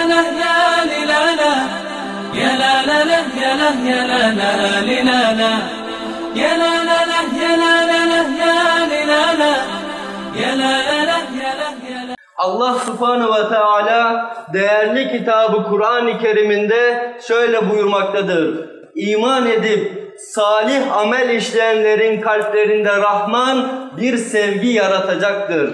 لا يا لي لا لا يا لا لا لا يا لا يا لا لا لي لا لا يا لا لا لا يا لا لا لا يا لي لا لا يا لا لا لا يا لا يا لا Allah subhanehu ve teala değerli kitabı Kur'an-ı Kerim'inde şöyle buyurmaktadır. İman edip salih amel işleyenlerin kalplerinde Rahman bir sevgi yaratacaktır.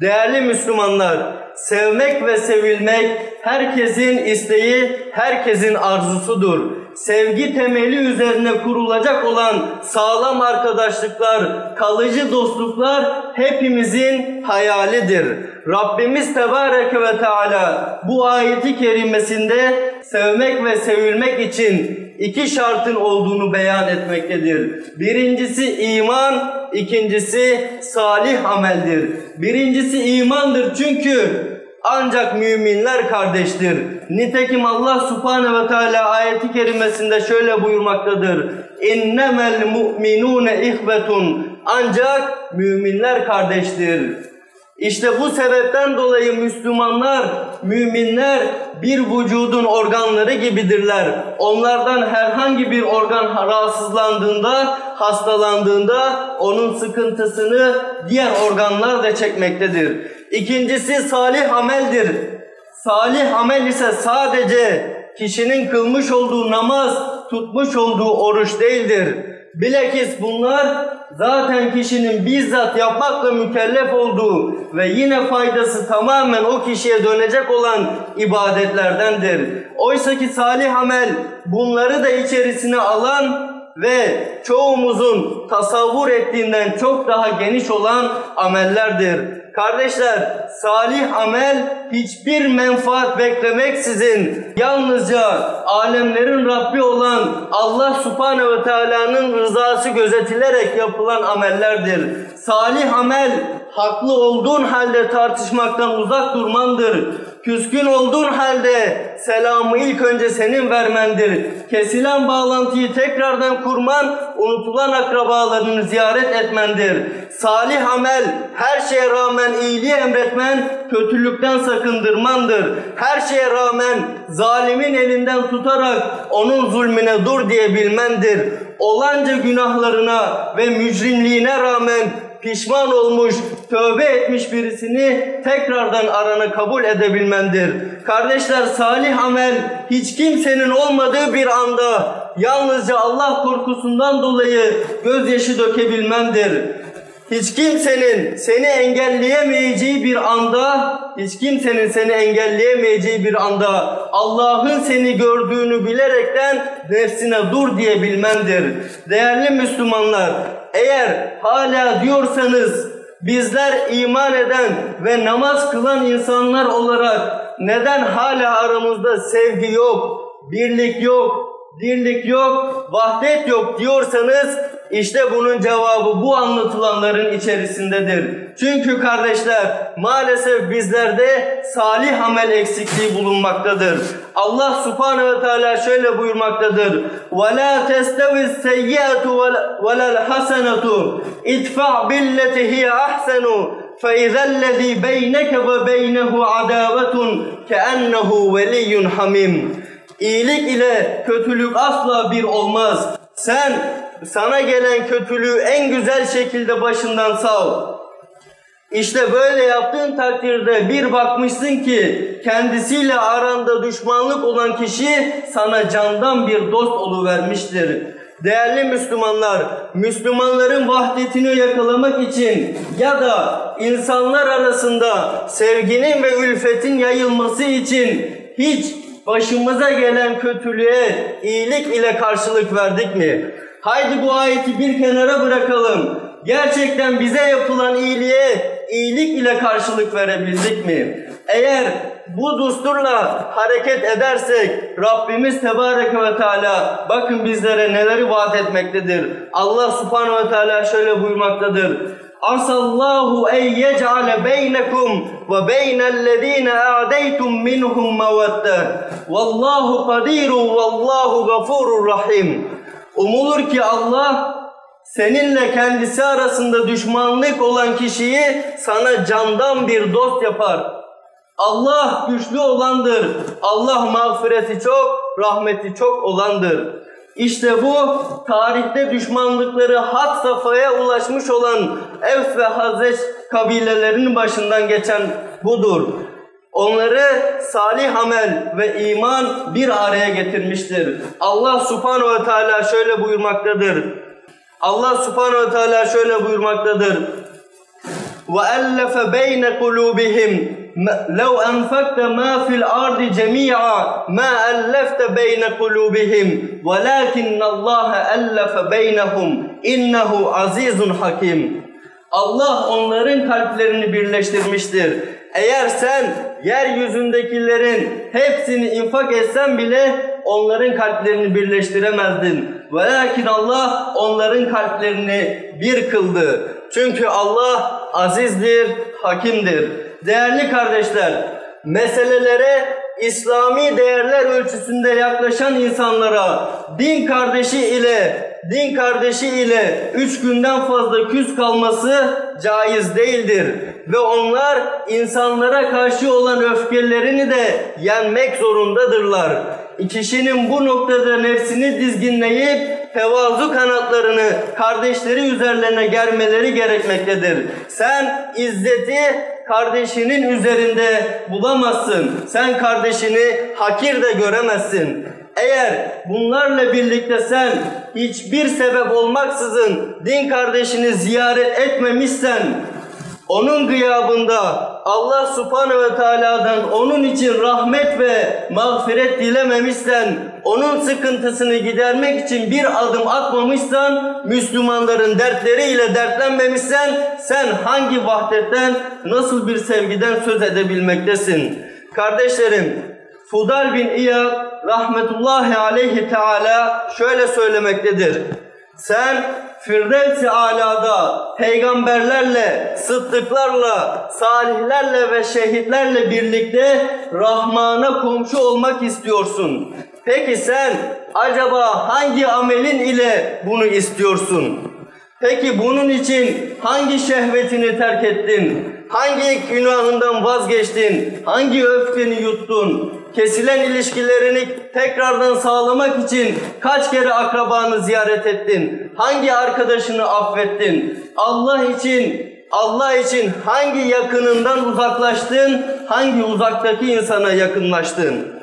Değerli Müslümanlar, sevmek ve sevilmek herkesin isteği, herkesin arzusudur. Sevgi temeli üzerine kurulacak olan sağlam arkadaşlıklar, kalıcı dostluklar hepimizin hayalidir. Rabbimiz Tebareke ve Teala bu ayeti kerimesinde sevmek ve sevilmek için iki şartın olduğunu beyan etmektedir. Birincisi iman, ikincisi salih ameldir. Birincisi imandır çünkü ancak müminler kardeştir. Nitekim Allah Subhanahu ve Teala ayeti kerimesinde şöyle buyurmaktadır. İnnemel mu'minune ihbetun. Ancak müminler kardeştir. İşte bu sebepten dolayı Müslümanlar, müminler bir vücudun organları gibidirler. Onlardan herhangi bir organ rahatsızlandığında, hastalandığında onun sıkıntısını diğer organlar da çekmektedir. İkincisi salih ameldir. Salih amel ise sadece kişinin kılmış olduğu namaz, tutmuş olduğu oruç değildir. Bilakis bunlar zaten kişinin bizzat yapmakla mükellef olduğu ve yine faydası tamamen o kişiye dönecek olan ibadetlerdendir. Oysa ki salih amel bunları da içerisine alan ve çoğumuzun tasavvur ettiğinden çok daha geniş olan amellerdir. Kardeşler, salih amel hiçbir menfaat beklemeksizin yalnızca alemlerin Rabbi olan Allah Subhanahu ve Teala'nın rızası gözetilerek yapılan amellerdir. Salih amel haklı olduğun halde tartışmaktan uzak durmandır. Küskün olduğun halde selamı ilk önce senin vermendir. Kesilen bağlantıyı tekrardan kurman, unutulan akrabalarını ziyaret etmendir. Salih amel her şeye rağmen iyiliği emretmen, kötülükten sakındırmandır. Her şeye rağmen zalimin elinden tutarak onun zulmüne dur diyebilmendir. Olanca günahlarına ve mücrimliğine rağmen pişman olmuş, tövbe etmiş birisini tekrardan arana kabul edebilmendir. Kardeşler salih amel hiç kimsenin olmadığı bir anda yalnızca Allah korkusundan dolayı gözyaşı dökebilmendir. Hiç kimsenin seni engelleyemeyeceği bir anda, hiç kimsenin seni engelleyemeyeceği bir anda Allah'ın seni gördüğünü bilerekten nefsine dur diyebilmendir. Değerli Müslümanlar, eğer hala diyorsanız bizler iman eden ve namaz kılan insanlar olarak neden hala aramızda sevgi yok, birlik yok, dirlik yok, vahdet yok diyorsanız işte bunun cevabı bu anlatılanların içerisindedir. Çünkü kardeşler maalesef bizlerde salih amel eksikliği bulunmaktadır. Allah subhanehu ve teala şöyle buyurmaktadır. وَلَا تَسْتَوِ السَّيِّئَةُ وَلَا الْحَسَنَةُ اِدْفَعْ بِالَّتِ هِيَ أَحْسَنُ فَإِذَا الَّذ۪ي بَيْنَكَ وَبَيْنَهُ عَدَاوَةٌ كَأَنَّهُ وَلِيٌّ حَمِيمٌ İyilik ile kötülük asla bir olmaz. Sen sana gelen kötülüğü en güzel şekilde başından sav. İşte böyle yaptığın takdirde bir bakmışsın ki kendisiyle aranda düşmanlık olan kişi sana candan bir dost oluvermiştir. Değerli Müslümanlar, Müslümanların vahdetini yakalamak için ya da insanlar arasında sevginin ve ülfetin yayılması için hiç başımıza gelen kötülüğe iyilik ile karşılık verdik mi? Haydi bu ayeti bir kenara bırakalım. Gerçekten bize yapılan iyiliğe iyilik ile karşılık verebildik mi? Eğer bu düsturla hareket edersek Rabbimiz Tebareke ve Teala bakın bizlere neleri vaat etmektedir. Allah Subhanahu ve Teala şöyle buyurmaktadır. Asallahu en yec'ale beynekum ve beynellezine a'deytum minhum mevedde. Vallahu kadirun vallahu gafurur rahim. Umulur ki Allah seninle kendisi arasında düşmanlık olan kişiyi sana candan bir dost yapar. Allah güçlü olandır. Allah mağfireti çok, rahmeti çok olandır. İşte bu tarihte düşmanlıkları hat safhaya ulaşmış olan Evs ve Hazreç kabilelerinin başından geçen budur. Onları salih amel ve iman bir araya getirmiştir. Allah subhanehu ve teala şöyle buyurmaktadır. Allah subhanehu ve teala şöyle buyurmaktadır. وَأَلَّفَ بَيْنَ قُلُوبِهِمْ لَوْ أَنْفَقْتَ مَا فِي الْأَرْضِ جَمِيعًا مَا أَلَّفْتَ بَيْنَ قُلُوبِهِمْ وَلَكِنَّ اللّٰهَ أَلَّفَ بَيْنَهُمْ اِنَّهُ عَز۪يزٌ حَكِيمٌ Allah onların kalplerini birleştirmiştir. Eğer sen yeryüzündekilerin hepsini infak etsen bile onların kalplerini birleştiremezdin. Velakin Allah onların kalplerini bir kıldı. Çünkü Allah azizdir, hakimdir. Değerli kardeşler, meselelere İslami değerler ölçüsünde yaklaşan insanlara din kardeşi ile din kardeşi ile üç günden fazla küs kalması caiz değildir. Ve onlar insanlara karşı olan öfkelerini de yenmek zorundadırlar. Kişinin bu noktada nefsini dizginleyip tevazu kanatlarını kardeşleri üzerlerine germeleri gerekmektedir. Sen izzeti kardeşinin üzerinde bulamazsın. Sen kardeşini hakir de göremezsin. Eğer bunlarla birlikte sen hiçbir sebep olmaksızın din kardeşini ziyaret etmemişsen, onun gıyabında Allah subhanehu ve teala'dan onun için rahmet ve mağfiret dilememişsen, onun sıkıntısını gidermek için bir adım atmamışsan, Müslümanların dertleriyle dertlenmemişsen, sen hangi vahdetten, nasıl bir sevgiden söz edebilmektesin? Kardeşlerim, Fudal bin İyad rahmetullahi aleyhi teala şöyle söylemektedir. Sen Firdevs-i Ala'da peygamberlerle, sıddıklarla, salihlerle ve şehitlerle birlikte Rahman'a komşu olmak istiyorsun. Peki sen acaba hangi amelin ile bunu istiyorsun? Peki bunun için hangi şehvetini terk ettin? Hangi günahından vazgeçtin? Hangi öfkeni yuttun? Kesilen ilişkilerini tekrardan sağlamak için kaç kere akrabanı ziyaret ettin? Hangi arkadaşını affettin? Allah için Allah için hangi yakınından uzaklaştın? Hangi uzaktaki insana yakınlaştın?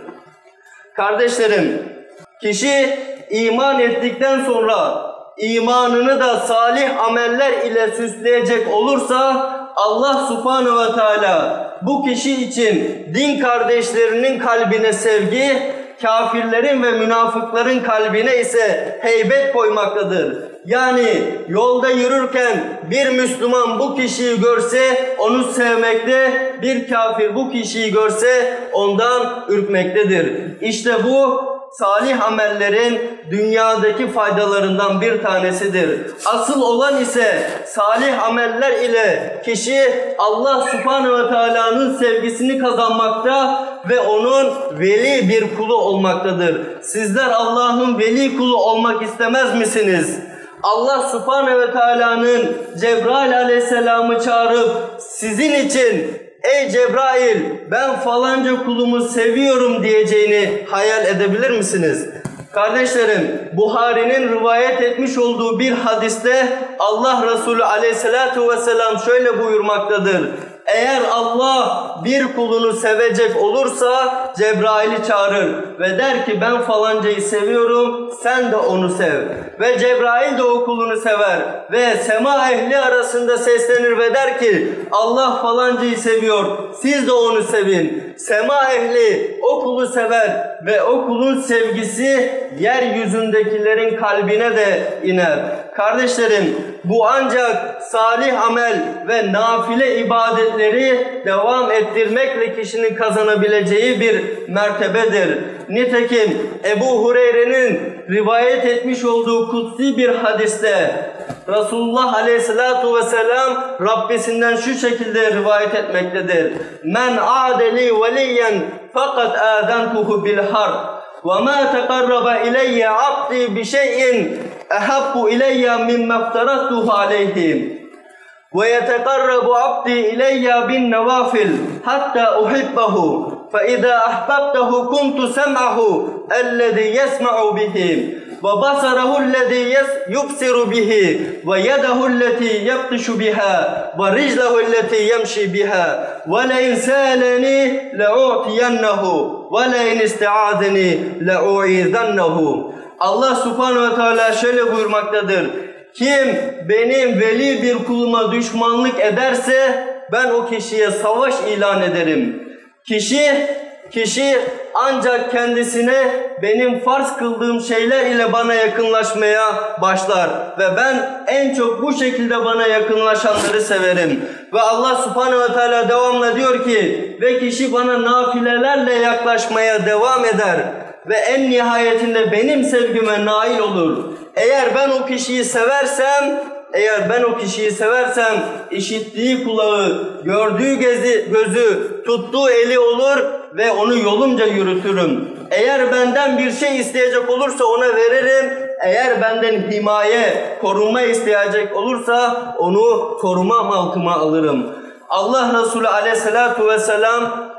Kardeşlerim, kişi iman ettikten sonra imanını da salih ameller ile süsleyecek olursa Allah subhanehu ve teala bu kişi için din kardeşlerinin kalbine sevgi, kafirlerin ve münafıkların kalbine ise heybet koymaktadır. Yani yolda yürürken bir Müslüman bu kişiyi görse onu sevmekte, bir kafir bu kişiyi görse ondan ürkmektedir. İşte bu salih amellerin dünyadaki faydalarından bir tanesidir. Asıl olan ise salih ameller ile kişi Allah subhanehu ve teala'nın sevgisini kazanmakta ve onun veli bir kulu olmaktadır. Sizler Allah'ın veli kulu olmak istemez misiniz? Allah subhanehu ve teala'nın Cebrail aleyhisselamı çağırıp sizin için ey Cebrail ben falanca kulumu seviyorum diyeceğini hayal edebilir misiniz? Kardeşlerim, Buhari'nin rivayet etmiş olduğu bir hadiste Allah Resulü aleyhissalatu vesselam şöyle buyurmaktadır. Eğer Allah bir kulunu sevecek olursa Cebrail'i çağırır ve der ki ben falancayı seviyorum sen de onu sev. Ve Cebrail de o kulunu sever ve sema ehli arasında seslenir ve der ki Allah falancayı seviyor siz de onu sevin. Sema ehli o kulu sever ve o kulun sevgisi yeryüzündekilerin kalbine de iner. Kardeşlerim bu ancak salih amel ve nafile ibadetleri devam ettirmekle kişinin kazanabileceği bir mertebedir. Nitekim Ebu Hureyre'nin rivayet etmiş olduğu kutsi bir hadiste Resulullah Aleyhisselatu Vesselam Rabbisinden şu şekilde rivayet etmektedir. Men adeli veliyen fakat adentuhu bil harb. وَمَا تَقَرَّبَ اِلَيَّ عَبْدِي بِشَيْءٍ اَحَبُّ اِلَيَّ مِمَّا افْتَرَضْتُهُ عَلَيْهِ ويتقرب عبدي إلي بالنوافل حتى أحبه فإذا أحببته كنت سمعه الذي يسمع به وبصره الذي يبصر به ويده التي يبطش بها ورجله التي يمشي بها ولئن سألني لأعطينه ولئن استعاذني لأعيذنه. Allah subhanehu ve teala şöyle buyurmaktadır. Kim benim veli bir kuluma düşmanlık ederse ben o kişiye savaş ilan ederim. Kişi kişi ancak kendisine benim farz kıldığım şeyler ile bana yakınlaşmaya başlar ve ben en çok bu şekilde bana yakınlaşanları severim. Ve Allah subhanehu ve teala devamla diyor ki ve kişi bana nafilelerle yaklaşmaya devam eder ve en nihayetinde benim sevgime nail olur. Eğer ben o kişiyi seversem, eğer ben o kişiyi seversem işittiği kulağı, gördüğü gezi, gözü, tuttuğu eli olur ve onu yolumca yürütürüm. Eğer benden bir şey isteyecek olursa ona veririm. Eğer benden himaye, korunma isteyecek olursa onu korumam altıma alırım. Allah Resulü aleyhissalatu vesselam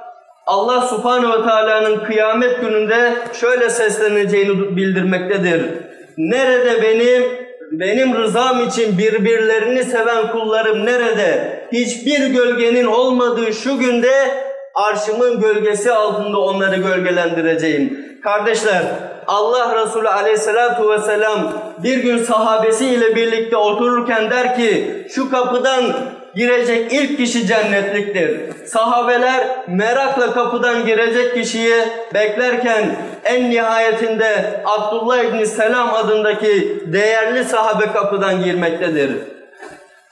Allah subhanehu ve teala'nın kıyamet gününde şöyle sesleneceğini bildirmektedir. Nerede benim benim rızam için birbirlerini seven kullarım nerede? Hiçbir gölgenin olmadığı şu günde arşımın gölgesi altında onları gölgelendireceğim. Kardeşler Allah Resulü aleyhissalatu vesselam bir gün sahabesiyle birlikte otururken der ki şu kapıdan girecek ilk kişi cennetliktir. Sahabeler merakla kapıdan girecek kişiyi beklerken en nihayetinde Abdullah İbni Selam adındaki değerli sahabe kapıdan girmektedir.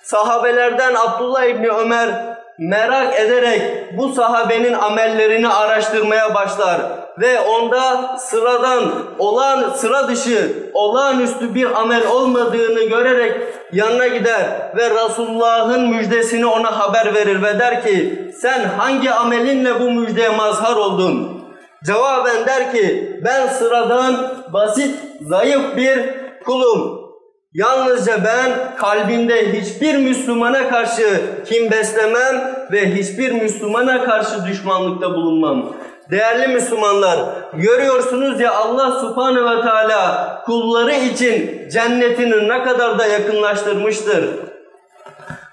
Sahabelerden Abdullah İbni Ömer merak ederek bu sahabenin amellerini araştırmaya başlar ve onda sıradan olan sıra dışı olağanüstü bir amel olmadığını görerek yanına gider ve Resulullah'ın müjdesini ona haber verir ve der ki sen hangi amelinle bu müjdeye mazhar oldun? Cevaben der ki ben sıradan basit zayıf bir kulum. Yalnızca ben kalbimde hiçbir Müslümana karşı kim beslemem ve hiçbir Müslümana karşı düşmanlıkta bulunmam. Değerli Müslümanlar, görüyorsunuz ya Allah Subhanahu ve Teala kulları için cennetini ne kadar da yakınlaştırmıştır.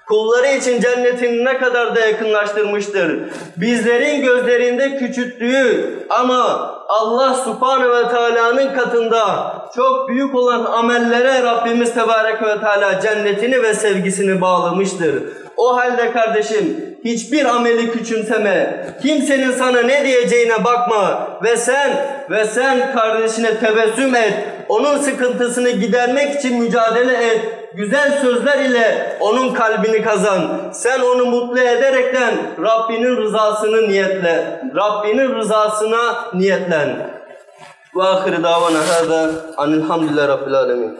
Kulları için cennetini ne kadar da yakınlaştırmıştır. Bizlerin gözlerinde küçülttüğü ama Allah Subhanahu ve Teala'nın katında çok büyük olan amellere Rabbimiz Tebarek ve Teala cennetini ve sevgisini bağlamıştır. O halde kardeşim hiçbir ameli küçümseme. Kimsenin sana ne diyeceğine bakma ve sen ve sen kardeşine tebessüm et. Onun sıkıntısını gidermek için mücadele et. Güzel sözler ile onun kalbini kazan. Sen onu mutlu ederekten Rabbinin rızasını niyetle. Rabbinin rızasına niyetlen. Ve ahir davana hâzâ anilhamdülillah rabbil alemin.